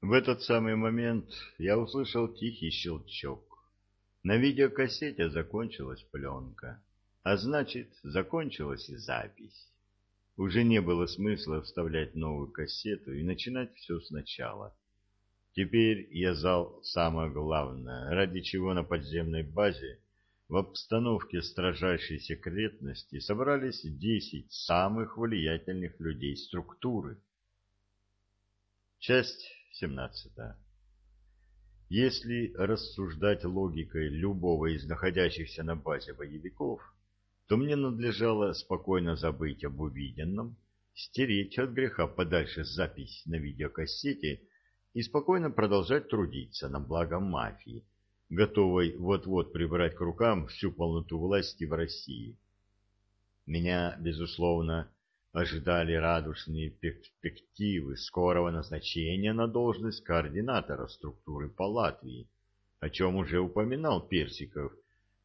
В этот самый момент я услышал тихий щелчок. На видеокассете закончилась пленка, а значит, закончилась и запись. Уже не было смысла вставлять новую кассету и начинать все сначала. Теперь я зал самое главное, ради чего на подземной базе в обстановке строжайшей секретности собрались десять самых влиятельных людей структуры. Часть семнадцатая. Если рассуждать логикой любого из находящихся на базе боевиков, то мне надлежало спокойно забыть об увиденном, стереть от греха подальше запись на видеокассете и спокойно продолжать трудиться на благо мафии, готовой вот-вот прибрать к рукам всю полноту власти в России. Меня, безусловно, ожидали радужные перспективы скорого назначения на должность координатора структуры по Латвии, о чем уже упоминал Персиков,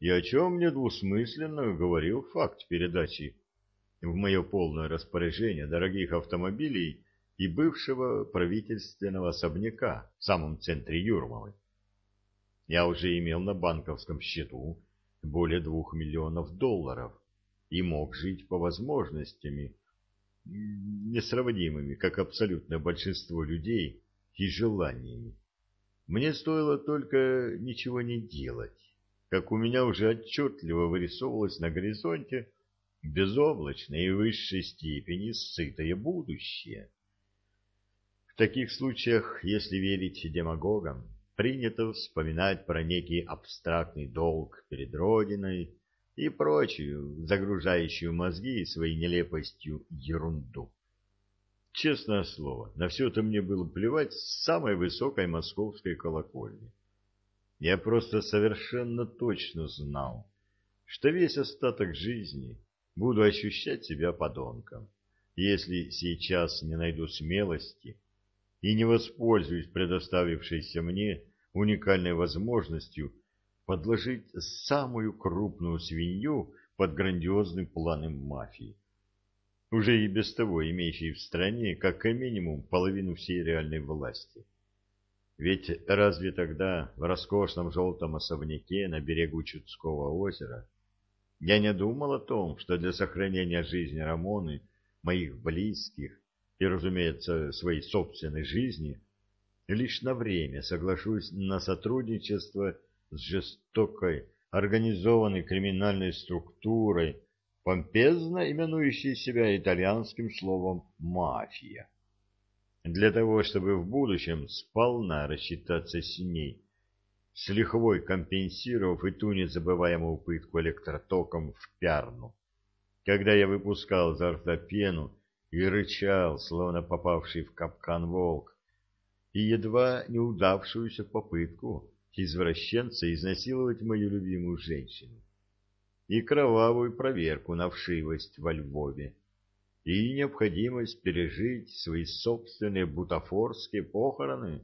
и о чем недвусмысленно говорил факт передачи в мое полное распоряжение дорогих автомобилей и бывшего правительственного особняка в самом центре Юрмалы. Я уже имел на банковском счету более двух миллионов долларов и мог жить по возможностями, несравнимыми, как абсолютное большинство людей, и желаниями. Мне стоило только ничего не делать, как у меня уже отчетливо вырисовывалось на горизонте безоблачное и в высшей степени сытое будущее. В таких случаях, если верить демагогам, принято вспоминать про некий абстрактный долг перед Родиной, и прочую, загружающую мозги своей нелепостью ерунду. Честное слово, на все это мне было плевать с самой высокой московской колокольни. Я просто совершенно точно знал, что весь остаток жизни буду ощущать себя подонком, если сейчас не найду смелости и не воспользуюсь предоставившейся мне уникальной возможностью подложить самую крупную свинью под грандиозным планом мафии, уже и без того имеющей в стране как минимум половину всей реальной власти. Ведь разве тогда в роскошном желтом особняке на берегу Чудского озера я не думал о том, что для сохранения жизни Рамоны, моих близких и, разумеется, своей собственной жизни, лишь на время соглашусь на сотрудничество с жестокой, организованной криминальной структурой, помпезно именующей себя итальянским словом «мафия». Для того, чтобы в будущем сполна рассчитаться с ней, с лихвой компенсировав и ту незабываемую пытку электротоком в пярну. Когда я выпускал изо рта пену и рычал, словно попавший в капкан волк, и едва неудавшуюся попытку извращенца изнасиловать мою любимую женщину, и кровавую проверку на вшивость во Львове, и необходимость пережить свои собственные бутафорские похороны,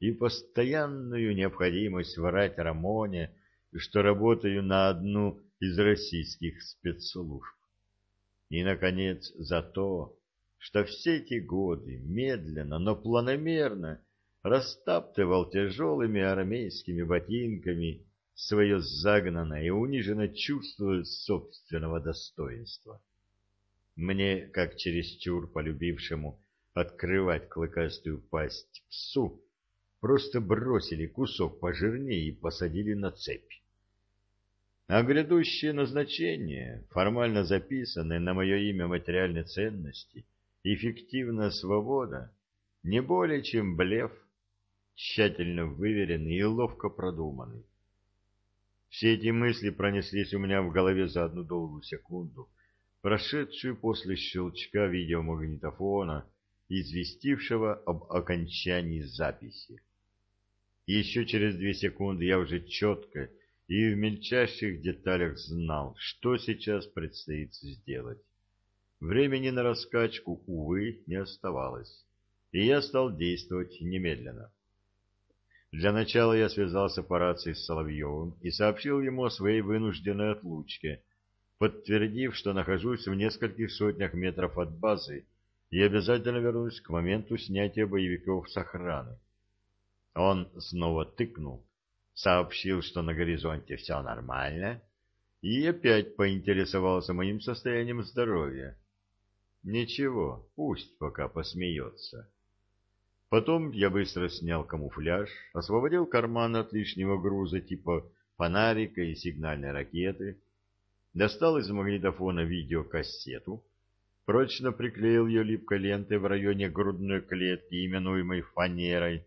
и постоянную необходимость врать Рамоне, что работаю на одну из российских спецслужб. И, наконец, за то, что все эти годы медленно, но планомерно растаптывал тяжелыми армейскими ботинками свое загнанное и униженное чувство собственного достоинства. Мне, как чересчур полюбившему открывать клыкастую пасть псу, просто бросили кусок пожирнее и посадили на цепь. А грядущее назначение, формально записанное на мое имя материальной ценности, эффективная свобода, не более чем блеф тщательно выверенный и ловко продуманный. Все эти мысли пронеслись у меня в голове за одну долгую секунду, прошедшую после щелчка видеомагнитофона, известившего об окончании записи. еще через две секунды я уже четко и в мельчайших деталях знал, что сейчас предстоит сделать. Времени на раскачку, увы, не оставалось, и я стал действовать немедленно. Для начала я связался по рации с Соловьевым и сообщил ему о своей вынужденной отлучке, подтвердив, что нахожусь в нескольких сотнях метров от базы и обязательно вернусь к моменту снятия боевиков с охраны. Он снова тыкнул, сообщил, что на горизонте все нормально, и опять поинтересовался моим состоянием здоровья. Ничего, пусть пока посмеется. Потом я быстро снял камуфляж, освободил карман от лишнего груза типа фонарика и сигнальной ракеты, достал из магнитофона видеокассету, прочно приклеил ее липкой лентой в районе грудной клетки, именуемой фанерой,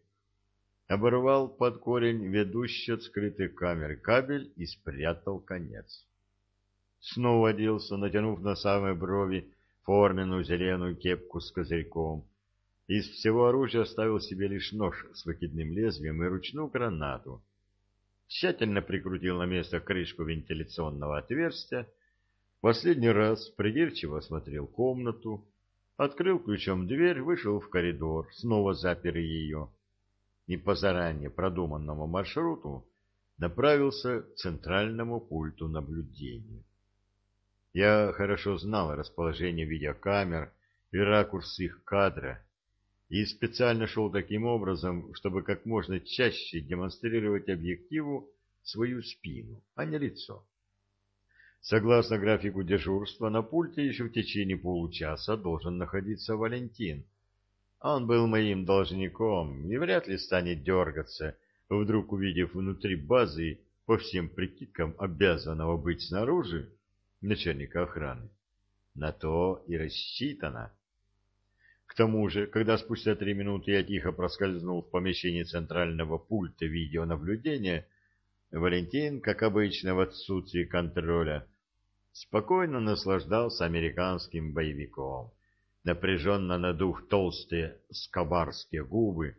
оборвал под корень ведущий от скрытой камеры кабель и спрятал конец. Снова оделся, натянув на самые брови форменную зеленую кепку с козырьком. Из всего оружия оставил себе лишь нож с выкидным лезвием и ручную гранату. Тщательно прикрутил на место крышку вентиляционного отверстия, последний раз придирчиво осмотрел комнату, открыл ключом дверь, вышел в коридор, снова запер ее и по заранее продуманному маршруту направился к центральному пульту наблюдения. Я хорошо знал расположение видеокамер и ракурс их кадра, и специально шел таким образом, чтобы как можно чаще демонстрировать объективу свою спину, а не лицо. Согласно графику дежурства, на пульте еще в течение получаса должен находиться Валентин. Он был моим должником и вряд ли станет дергаться, вдруг увидев внутри базы по всем прикидкам обязанного быть снаружи начальника охраны. На то и рассчитано. К тому же, когда спустя три минуты я тихо проскользнул в помещении центрального пульта видеонаблюдения, Валентин, как обычно в отсутствии контроля, спокойно наслаждался американским боевиком, напряженно надув толстые скобарские губы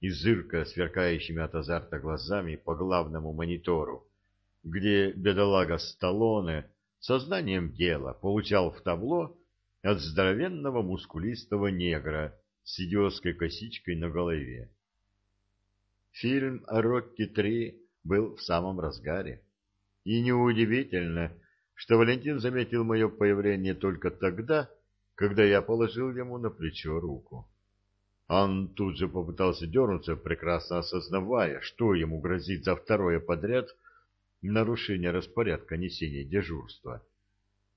и зырка сверкающими от азарта глазами по главному монитору, где бедолага Сталлоне сознанием дела получал в табло от здоровенного мускулистого негра с идиотской косичкой на голове. Фильм «Рокки-3» был в самом разгаре. И неудивительно, что Валентин заметил мое появление только тогда, когда я положил ему на плечо руку. Он тут же попытался дернуться, прекрасно осознавая, что ему грозит за второе подряд — нарушение распорядка несения дежурства.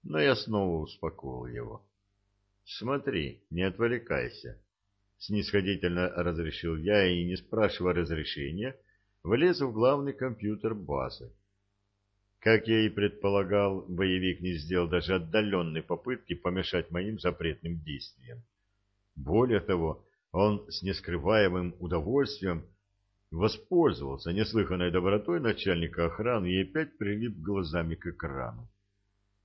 Но я снова успокоил его. «Смотри, не отвлекайся», — снисходительно разрешил я и, не спрашивая разрешения, влез в главный компьютер базы. Как я и предполагал, боевик не сделал даже отдаленной попытки помешать моим запретным действиям. Более того, он с нескрываемым удовольствием воспользовался неслыханной добротой начальника охраны и опять прилип глазами к экрану.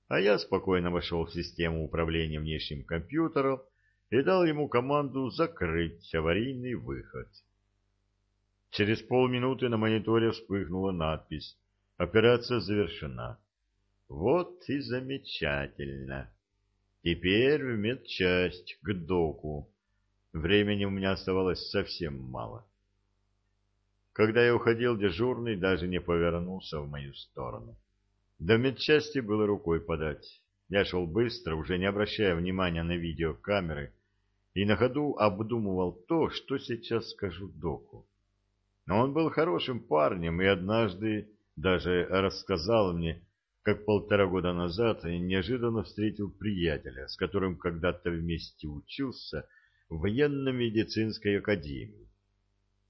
А я спокойно вошел в систему управления внешним компьютером и дал ему команду закрыть аварийный выход. Через полминуты на мониторе вспыхнула надпись «Операция завершена». Вот и замечательно. Теперь в медчасть, к доку. Времени у меня оставалось совсем мало. Когда я уходил, дежурный даже не повернулся в мою сторону. До медчасти было рукой подать. Я шел быстро, уже не обращая внимания на видеокамеры, и на ходу обдумывал то, что сейчас скажу доку. Но он был хорошим парнем и однажды даже рассказал мне, как полтора года назад неожиданно встретил приятеля, с которым когда-то вместе учился в военно-медицинской академии.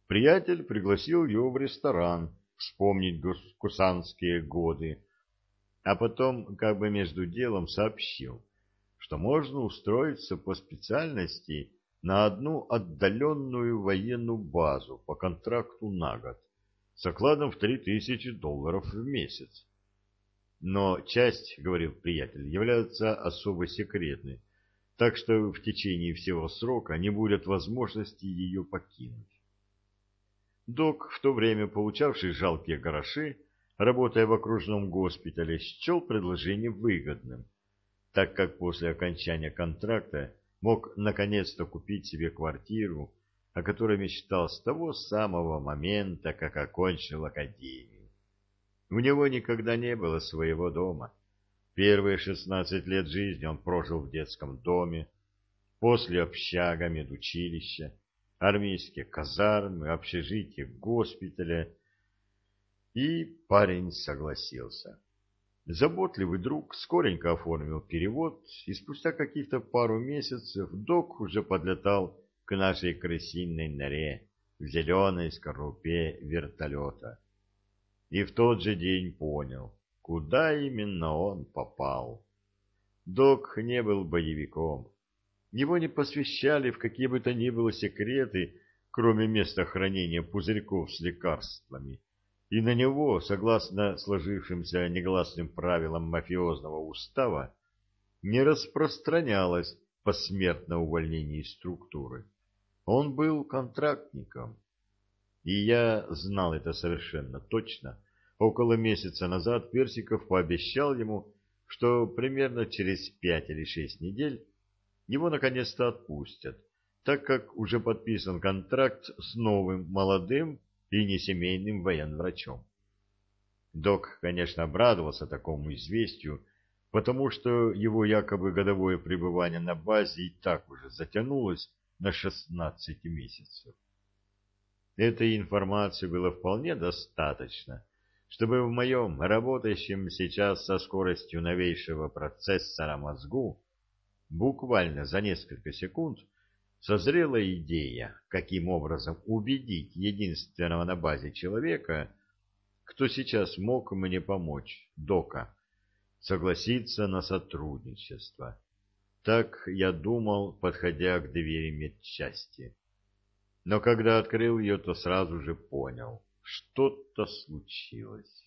Приятель пригласил его в ресторан вспомнить кусанские годы, а потом как бы между делом сообщил, что можно устроиться по специальности на одну отдаленную военную базу по контракту на год с окладом в три тысячи долларов в месяц. Но часть, говорил приятель, является особо секретной, так что в течение всего срока не будет возможности ее покинуть. Док, в то время получавший жалкие гроши, работая в окружном госпитале, счел предложение выгодным, так как после окончания контракта мог наконец-то купить себе квартиру, о которой мечтал с того самого момента, как окончил академию. У него никогда не было своего дома. Первые шестнадцать лет жизни он прожил в детском доме, после общага медучилища, армейские казармы, общежитие госпиталя. И парень согласился. Заботливый друг скоренько оформил перевод, и спустя каких-то пару месяцев док уже подлетал к нашей крысиной норе в зеленой скорлупе вертолета. И в тот же день понял, куда именно он попал. Док не был боевиком. Его не посвящали в какие бы то ни было секреты, кроме места хранения пузырьков с лекарствами и на него, согласно сложившимся негласным правилам мафиозного устава, не распространялось посмертное увольнение из структуры. Он был контрактником. И я знал это совершенно точно. Около месяца назад Персиков пообещал ему, что примерно через пять или шесть недель его наконец-то отпустят, так как уже подписан контракт с новым молодым и не семейным военврачом. Док, конечно, обрадовался такому известию, потому что его якобы годовое пребывание на базе и так уже затянулось на 16 месяцев. Этой информации было вполне достаточно, чтобы в моем работающем сейчас со скоростью новейшего процессора мозгу буквально за несколько секунд созрела идея, каким образом убедить единственного на базе человека, кто сейчас мог мне помочь, Дока, согласиться на сотрудничество. Так я думал, подходя к двери медчасти. Но когда открыл ее, то сразу же понял, что-то случилось.